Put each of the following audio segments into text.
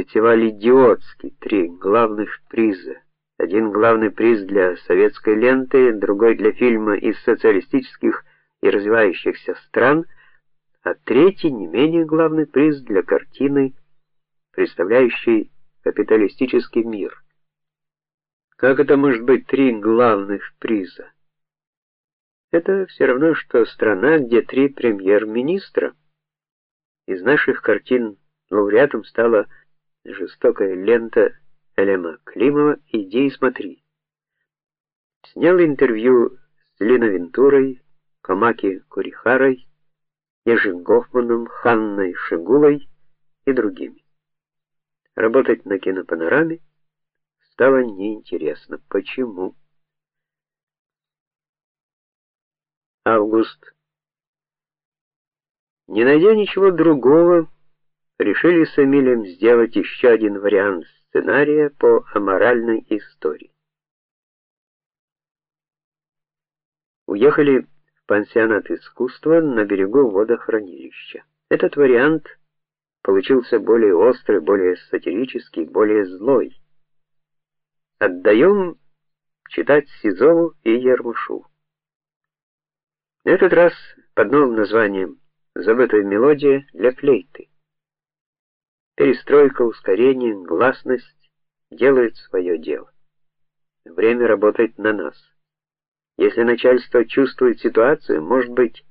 Фестиваль идиотский, три главных приза. Один главный приз для советской ленты, другой для фильма из социалистических и развивающихся стран, а третий не менее главный приз для картины, представляющей капиталистический мир. Как это может быть три главных приза? Это все равно что страна, где три премьер-министра. Из наших картин лауреатом стала жестокая лента Элема Климова «Иди и смотри». Снял интервью с Линой Вентурой, Камаки Курихарой, Ежи Гофманом, Ханной Шигулой и другими. Работать на кинопанораме стало неинтересно. Почему? Август. Не найдя ничего другого, решили с Эмилием сделать еще один вариант сценария по аморальной истории. Уехали в пансионат искусства на берегу водохранилища. Этот вариант получился более острый, более сатирический, более злой. Отдаем читать Сизову и Ермушу. На этот раз под новым названием «Забытая мелодия для флейты». Перестройка, ускорение, гласность делают свое дело. Время работает на нас. Если начальство чувствует ситуацию, может быть,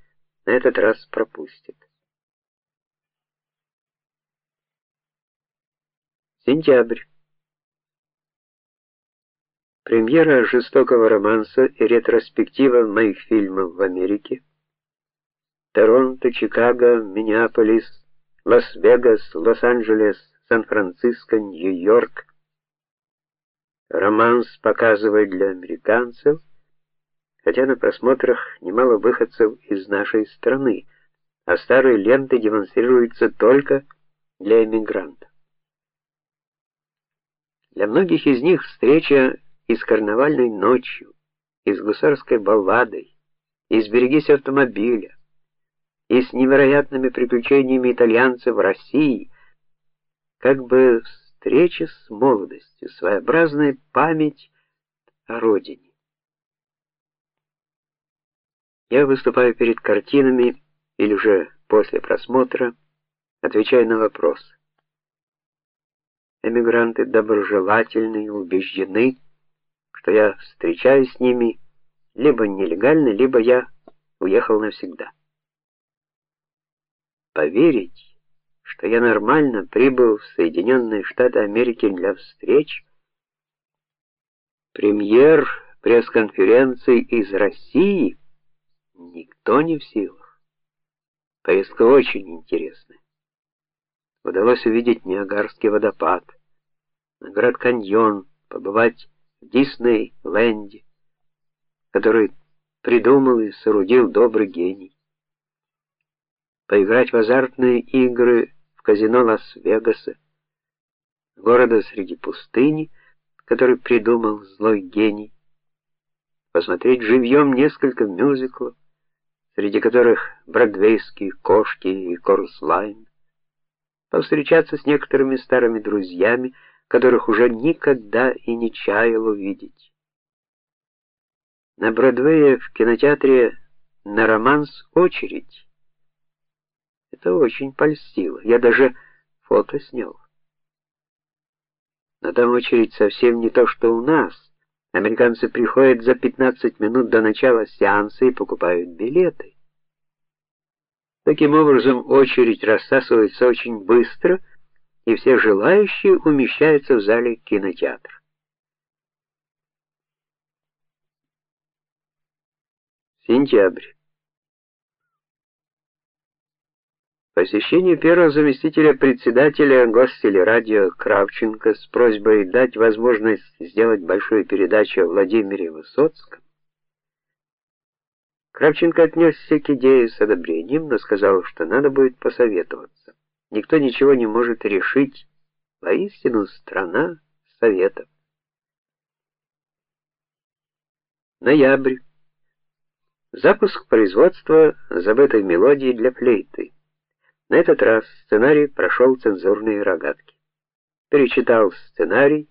на этот раз пропустит. Сентябрь. Премьера жестокого романса и ретроспектива моих фильмов в Америке. Торонто, Чикаго, Миннеаполис, Лас-Вегас, Лос-Анджелес, Сан-Франциско, Нью-Йорк. Романс показывает для американцев, хотя на просмотрах немало выходцев из нашей страны, а старые ленты демонстрируются только для эмигрантов. Для многих из них встреча и с карнавальной ночью, и с гусарской балладой, и с берегись автомобиля, и с невероятными приключениями итальянцев в России, как бы встреча с молодостью, своеобразная память о родине. Я выступаю перед картинами или же после просмотра, отвечая на вопрос. Эмигранты доброжелательны и убеждены, что я встречаюсь с ними либо нелегально, либо я уехал навсегда. Поверить, что я нормально прибыл в Соединенные Штаты Америки для встреч, премьер пресс-конференции из России, никто не в силах. Поездка очень интересная. Удалось увидеть Ниагарский водопад, Гранд каньон, побывать Дисней-ленде, который придумал и соорудил добрый гений. Поиграть в азартные игры в казино Лас-Вегаса, города среди пустыни, который придумал злой гений. Посмотреть живьем несколько мюзиклов, среди которых бродвейские кошки и Корслайн. Повстречаться с некоторыми старыми друзьями, которых уже никогда и не чаял увидеть. На Бродвее в кинотеатре на романс очередь. Это очень польстило. Я даже фото снял. Но там очередь совсем не то, что у нас. Американцы приходят за 15 минут до начала сеанса и покупают билеты. Таким образом, очередь рассасывается очень быстро и все желающие умещаются в зале кинотеатра. Сентябрь. Посещение первого заместителя председателя Гостелерадио Кравченко с просьбой дать возможность сделать большую передачу о Владимире Высоцком. Кравченко отнесся к идее с одобрением, но сказал, что надо будет посоветоваться. Никто ничего не может решить. Воистину страна советов. Ноябрь. Запуск производства забытой мелодии для флейты. На этот раз сценарий прошел цензурные рогатки. перечитал сценарий